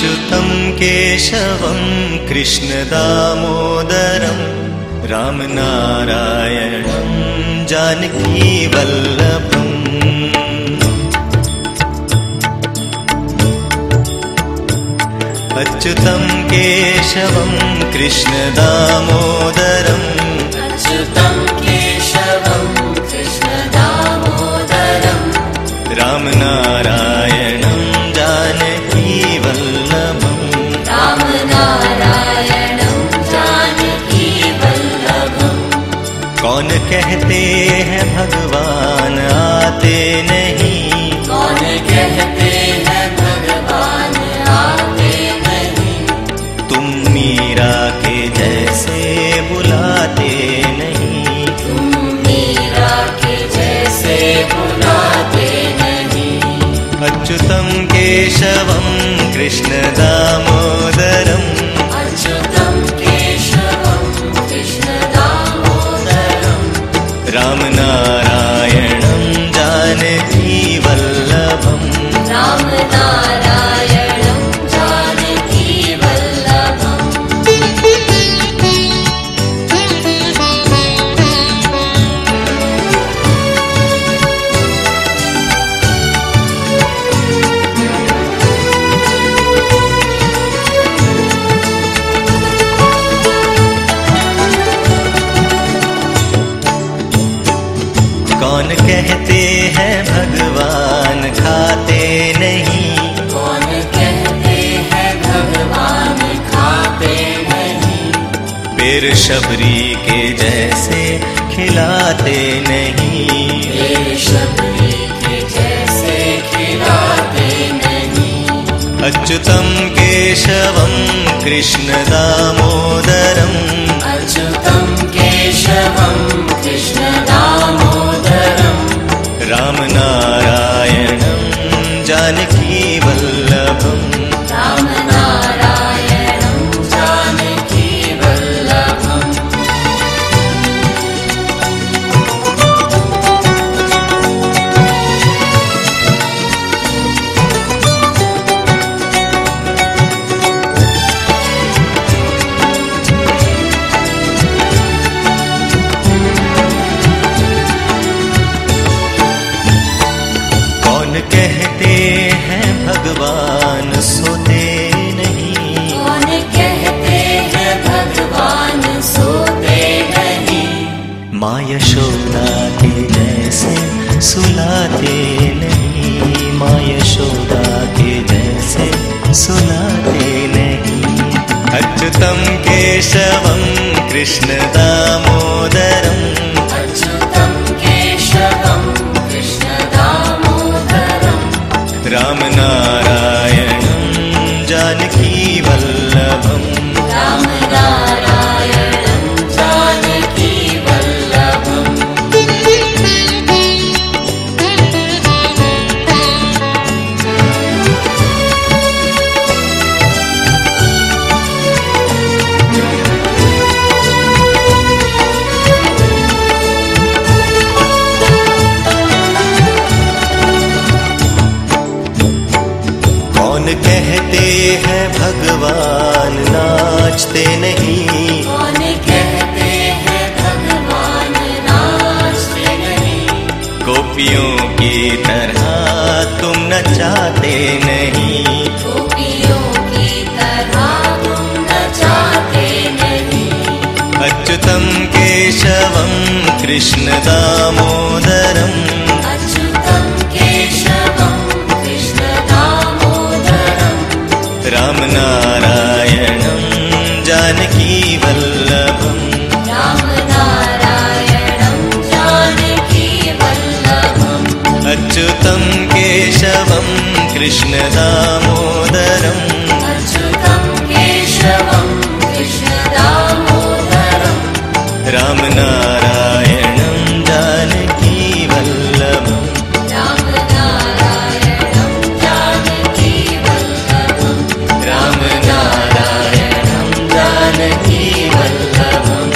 केशवं कृष्णदामोदरं रामनारायणं जानकीवल्लभम् अच्युतं केशवं कृष्णदामोदरम् भगवान आते नहीं। कौन कहते हैं भगवान आते नहीं? तुम मीरा के जैसे बुलाते नहीं। तुम मीरा के जैसे बुलाते नहीं। अच्युतं केशवम कृष्णदामोदरम् अच्युतं कौन कहते हैं भगवान? खाते नहीं। कौन कहते हैं भगवान? खाते नहीं। पेर शबरी के जैसे खिलाते नहीं। शबरी के जैसे खिलाते नहीं। अच्युतं केशवं कृष्णदामोदरम् अच्युतं सोते नहीं। कौन कहते हैं भगवान सोते नहीं? माँ यशोदा के जैसे सुलाते नहीं। माँ यशोदा के जैसे सुलाते नहीं। अच्युतं केशवं कृष्णदामोदरम् अच्युतं केशवं कृष्णदामोदरम् रामनारायणं कौन कहते हैं भगवान? नाचते नहीं। कौन कहते हैं भगवान? नाचते नहीं। गोपियों की तरह तुम नचाते नहीं। गोपियों की तरह तुम नचाते नहीं। अच्युतं केशवं कृष्णदामोदरम् अच्युतं कृष्णदामोदरम्। कृष्णं कृष्णदामोदरं रामनारायणं जानकीवल्लभम् रामनारायणं जानकीवल्लभम् रामनारायणं दानकीवल्लभम्